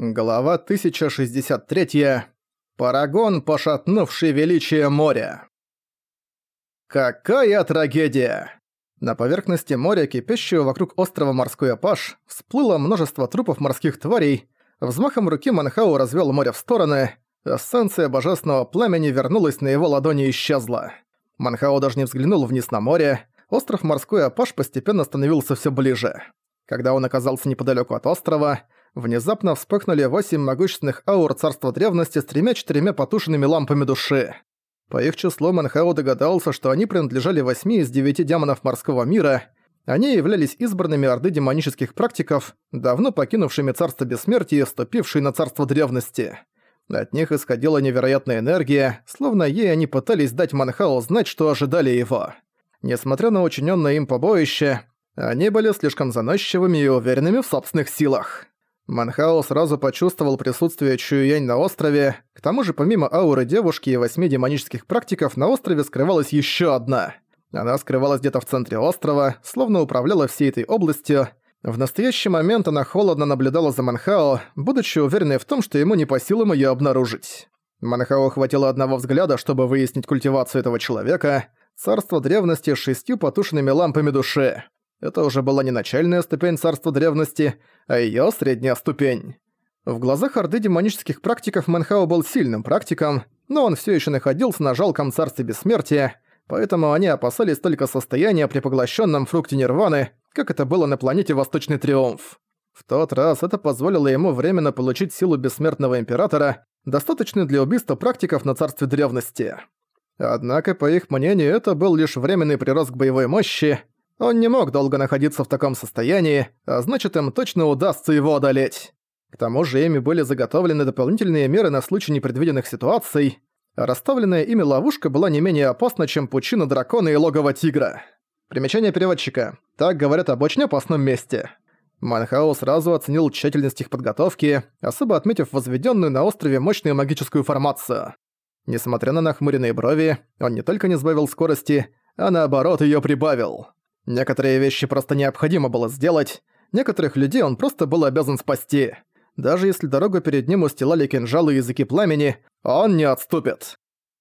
Глава 1063. Парагон, пошатнувший величие моря. Какая трагедия! На поверхности моря, кипящего вокруг острова Морской Апаш, всплыло множество трупов морских тварей. Взмахом руки Манхау развел море в стороны. Эссенция божественного пламени вернулась на его ладони и исчезла. Манхау даже не взглянул вниз на море. Остров Морской Апаш постепенно становился все ближе. Когда он оказался неподалеку от острова, внезапно вспыхнули восемь могущественных аур царства древности с тремя-четырьмя потушенными лампами души. По их числу Манхао догадался, что они принадлежали восьми из девяти демонов морского мира. Они являлись избранными орды демонических практиков, давно покинувшими царство бессмертия и вступившие на царство древности. От них исходила невероятная энергия, словно ей они пытались дать Манхао знать, что ожидали его. Несмотря на учиненное им побоище, они были слишком заносчивыми и уверенными в собственных силах. Манхао сразу почувствовал присутствие Чуюянь на острове, к тому же помимо ауры девушки и восьми демонических практиков на острове скрывалась еще одна. Она скрывалась где-то в центре острова, словно управляла всей этой областью. В настоящий момент она холодно наблюдала за Манхао, будучи уверенной в том, что ему не по силам её обнаружить. Манхао хватило одного взгляда, чтобы выяснить культивацию этого человека. Царство древности с шестью потушенными лампами души. Это уже была не начальная ступень царства древности, а её средняя ступень. В глазах Орды демонических практиков Мэнхао был сильным практиком, но он всё ещё находился на жалком царстве бессмертия, поэтому они опасались только состояния при поглощенном фрукте нирваны, как это было на планете Восточный Триумф. В тот раз это позволило ему временно получить силу бессмертного императора, достаточную для убийства практиков на царстве древности. Однако, по их мнению, это был лишь временный прирост к боевой мощи, он не мог долго находиться в таком состоянии, а значит им точно удастся его одолеть. К тому же ими были заготовлены дополнительные меры на случай непредвиденных ситуаций, а расставленная ими ловушка была не менее опасна, чем пучина дракона и логово тигра. Примечание переводчика. Так говорят об очень опасном месте. Манхау сразу оценил тщательность их подготовки, особо отметив возведенную на острове мощную магическую формацию. Несмотря на нахмуренные брови, он не только не сбавил скорости, а наоборот ее прибавил. Некоторые вещи просто необходимо было сделать, некоторых людей он просто был обязан спасти. Даже если дорогу перед ним устилали кинжалы и языки пламени, он не отступит.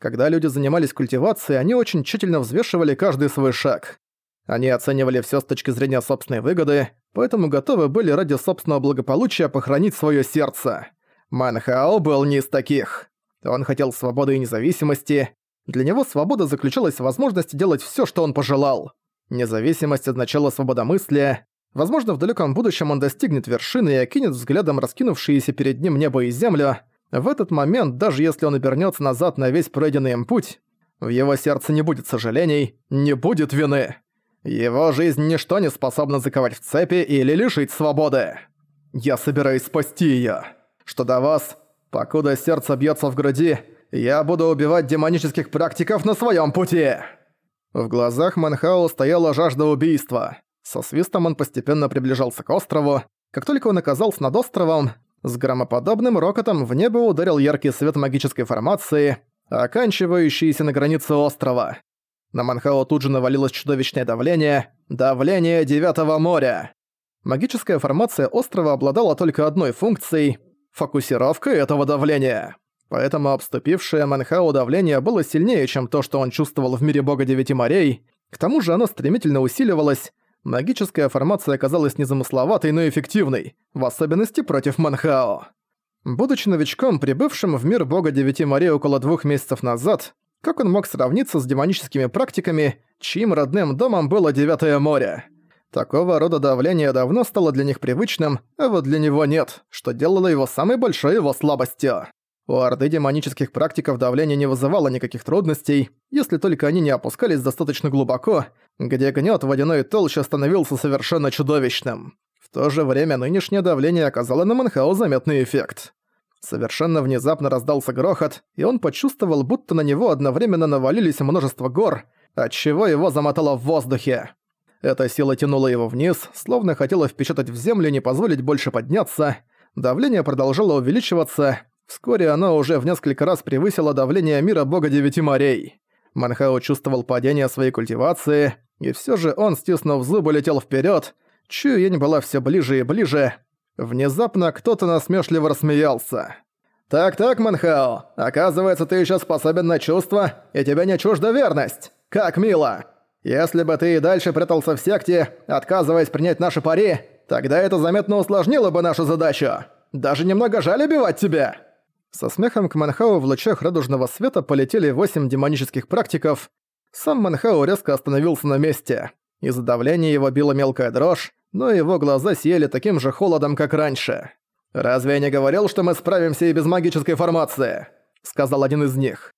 Когда люди занимались культивацией, они очень тщательно взвешивали каждый свой шаг. Они оценивали всё с точки зрения собственной выгоды, поэтому готовы были ради собственного благополучия похоронить своё сердце. Манхао был не из таких. Он хотел свободы и независимости. Для него свобода заключалась в возможности делать всё, что он пожелал. Независимость означала свободомыслие. Возможно, в далеком будущем он достигнет вершины и окинет взглядом раскинувшиеся перед ним небо и землю. В этот момент, даже если он обернется назад на весь пройденный им путь, в его сердце не будет сожалений, не будет вины. Его жизнь ничто не способно заковать в цепи или лишить свободы. Я собираюсь спасти её. Что до вас, покуда сердце бьётся в груди, я буду убивать демонических практиков на своём пути. В глазах Манхао стояла жажда убийства. Со свистом он постепенно приближался к острову. Как только он оказался над островом, с громоподобным рокотом в небо ударил яркий свет магической формации, оканчивающийся на границе острова. На Манхао тут же навалилось чудовищное давление – давление Девятого моря. Магическая формация острова обладала только одной функцией – фокусировкой этого давления. Поэтому обступившее Манхау давление было сильнее, чем то, что он чувствовал в мире бога Девяти морей. К тому же оно стремительно усиливалось. Магическая формация оказалась незамысловатой, но эффективной, в особенности против Манхао. Будучи новичком, прибывшим в мир бога Девяти морей около двух месяцев назад, как он мог сравниться с демоническими практиками, чьим родным домом было Девятое море? Такого рода давление давно стало для них привычным, а вот для него нет, что делало его самой большой его слабостью. У Орды демонических практиков давление не вызывало никаких трудностей, если только они не опускались достаточно глубоко, где гнёт водяной толще становился совершенно чудовищным. В то же время нынешнее давление оказало на Манхау заметный эффект. Совершенно внезапно раздался грохот, и он почувствовал, будто на него одновременно навалились множество гор, отчего его замотало в воздухе. Эта сила тянула его вниз, словно хотела впечатать в землю и не позволить больше подняться. Давление продолжало увеличиваться, Вскоре оно уже в несколько раз превысило давление мира бога девяти морей. Манхао чувствовал падение своей культивации, и все же он, стиснув зубы, летел вперед. Чуянь была все ближе и ближе. Внезапно кто-то насмешливо рассмеялся. «Так-так, Манхао, оказывается, ты еще способен на чувства, и тебе не чужда верность. Как мило! Если бы ты и дальше прятался в секте, отказываясь принять наши пари, тогда это заметно усложнило бы нашу задачу. Даже немного жаль убивать тебя!» Со смехом к Манхау в лучах радужного света полетели восемь демонических практиков. Сам Манхау резко остановился на месте. Из-за давления его била мелкая дрожь, но его глаза сияли таким же холодом, как раньше. «Разве я не говорил, что мы справимся и без магической формации?» — сказал один из них.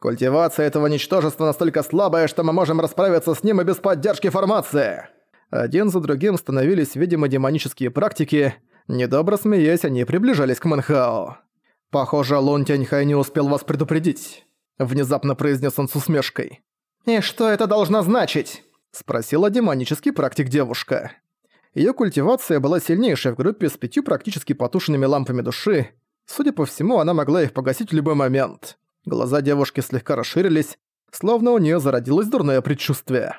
«Культивация этого ничтожества настолько слабая, что мы можем расправиться с ним и без поддержки формации!» Один за другим становились, видимо, демонические практики. Недобро смеясь, они приближались к Манхао. «Похоже, Лун Тяньхай не успел вас предупредить», — внезапно произнес он с усмешкой. «И что это должно значить?» — спросила демонический практик девушка. Её культивация была сильнейшей в группе с пятью практически потушенными лампами души. Судя по всему, она могла их погасить в любой момент. Глаза девушки слегка расширились, словно у неё зародилось дурное предчувствие.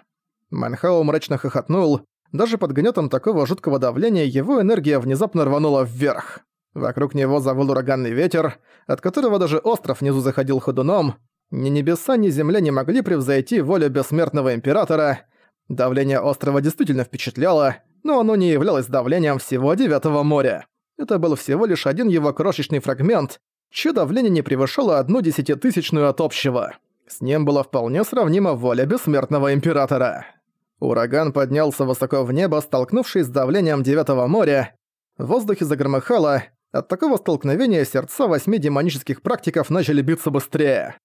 Манхао мрачно хохотнул. Даже под гнётом такого жуткого давления его энергия внезапно рванула вверх. Вокруг него завыл ураганный ветер, от которого даже остров внизу заходил ходуном. Ни небеса, ни земля не могли превзойти волю бессмертного императора. Давление острова действительно впечатляло, но оно не являлось давлением всего Девятого моря. Это был всего лишь один его крошечный фрагмент, чье давление не превышало одну десятитысячную от общего. С ним было вполне сравнимо воля бессмертного императора. Ураган поднялся высоко в небо, столкнувшись с давлением Девятого моря. В воздухе загромыхало, от такого столкновения сердца восьми демонических практиков начали биться быстрее.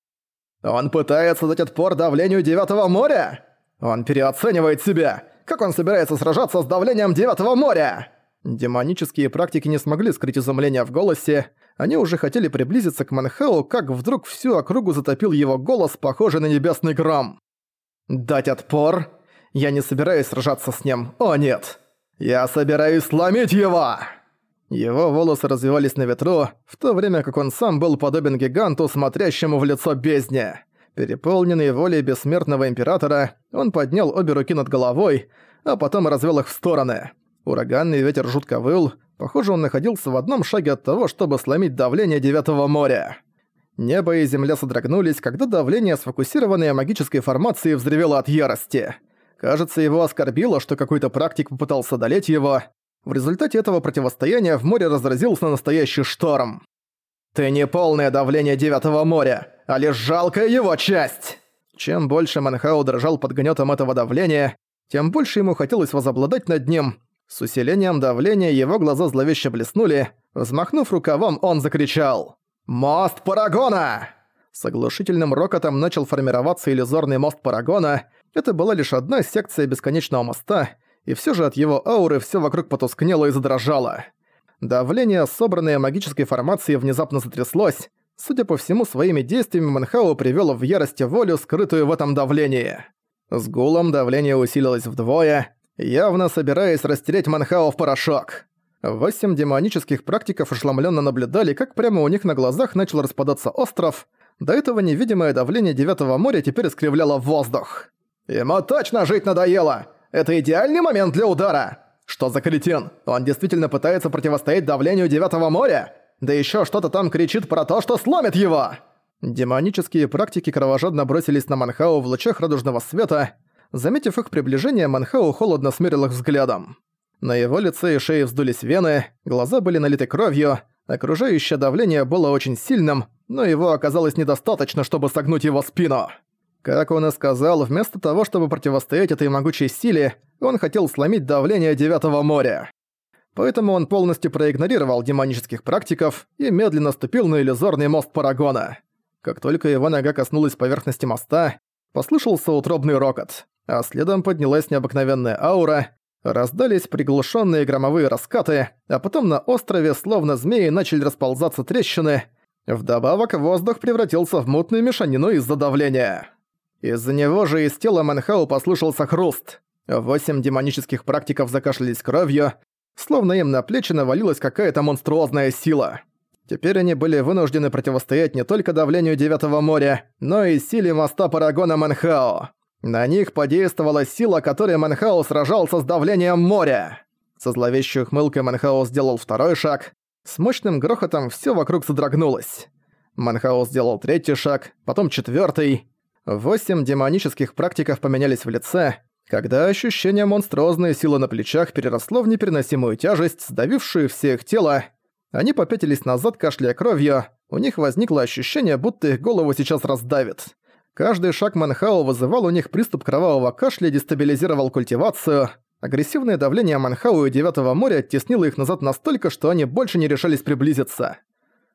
«Он пытается дать отпор давлению Девятого моря? Он переоценивает себя! Как он собирается сражаться с давлением Девятого моря?» Демонические практики не смогли скрыть изумление в голосе. Они уже хотели приблизиться к Манхау, как вдруг всю округу затопил его голос, похожий на небесный гром. «Дать отпор? Я не собираюсь сражаться с ним. О нет! Я собираюсь сломить его!» Его волосы развивались на ветру, в то время как он сам был подобен гиганту, смотрящему в лицо бездне. Переполненный волей бессмертного императора, он поднял обе руки над головой, а потом развел их в стороны. Ураганный ветер жутко выл, похоже, он находился в одном шаге от того, чтобы сломить давление Девятого моря. Небо и земля содрогнулись, когда давление сфокусированной магической формации взревело от ярости. Кажется, его оскорбило, что какой-то практик попытался одолеть его. В результате этого противостояния в море разразился настоящий шторм. «Ты не полное давление Девятого моря, а лишь жалкая его часть!» Чем больше Манхау дрожал под гнетом этого давления, тем больше ему хотелось возобладать над ним. С усилением давления его глаза зловеще блеснули. Взмахнув рукавом, он закричал «Мост Парагона!» С оглушительным рокотом начал формироваться иллюзорный мост Парагона. Это была лишь одна секция бесконечного моста, и все же от его ауры все вокруг потускнело и задрожало. Давление, собранное магической формацией, внезапно затряслось. Судя по всему, своими действиями Манхау привел в ярости волю, скрытую в этом давлении. С гулом давление усилилось вдвое, явно собираясь растереть Манхао в порошок. Восемь демонических практиков ошеломленно наблюдали, как прямо у них на глазах начал распадаться остров. До этого невидимое давление Девятого моря теперь искривляло воздух. «Ему точно жить надоело! Это идеальный момент для удара!» Что за кретин? Он действительно пытается противостоять давлению Девятого моря? Да еще что-то там кричит про то, что сломит его!» Демонические практики кровожадно бросились на Манхау в лучах радужного света. Заметив их приближение, Манхау холодно смерил их взглядом. На его лице и шее вздулись вены, глаза были налиты кровью, окружающее давление было очень сильным, но его оказалось недостаточно, чтобы согнуть его спину. Как он и сказал, вместо того, чтобы противостоять этой могучей силе, он хотел сломить давление Девятого моря. Поэтому он полностью проигнорировал демонических практиков и медленно ступил на иллюзорный мост Парагона. Как только его нога коснулась поверхности моста, послышался утробный рокот, а следом поднялась необыкновенная аура, раздались приглушенные громовые раскаты, а потом на острове, словно змеи, начали расползаться трещины. Вдобавок воздух превратился в мутную мешанину из-за давления. Из-за него же из тела Манхау послышался хруст. Восемь демонических практиков закашлялись кровью, словно им на плечи навалилась какая-то монструозная сила. Теперь они были вынуждены противостоять не только давлению Девятого моря, но и силе моста Парагона Манхао. На них подействовала сила, которой Манхао сражался с давлением моря. Со зловещей ухмылкой Манхао сделал второй шаг. С мощным грохотом всё вокруг содрогнулось. Манхао сделал третий шаг, потом четвёртый. Восемь демонических практиков поменялись в лице, когда ощущение монструозной силы на плечах переросло в непереносимую тяжесть, сдавившую все их тело. Они попятились назад, кашляя кровью. У них возникло ощущение, будто их голову сейчас раздавит. Каждый шаг Манхао вызывал у них приступ кровавого кашля и дестабилизировал культивацию. Агрессивное давление Манхау и Девятого моря оттеснило их назад настолько, что они больше не решались приблизиться.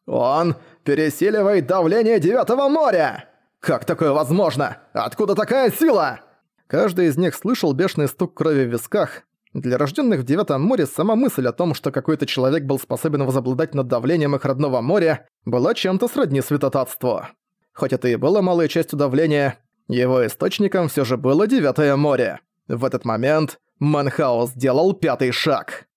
«Он пересиливает давление Девятого моря! Как такое возможно? Откуда такая сила?» Каждый из них слышал бешеный стук крови в висках. Для рожденных в Девятом море сама мысль о том, что какой-то человек был способен возобладать над давлением их родного моря, была чем-то сродни святотатству. Хоть это и было малой частью давления, его источником все же было Девятое море. В этот момент Манхаус сделал пятый шаг.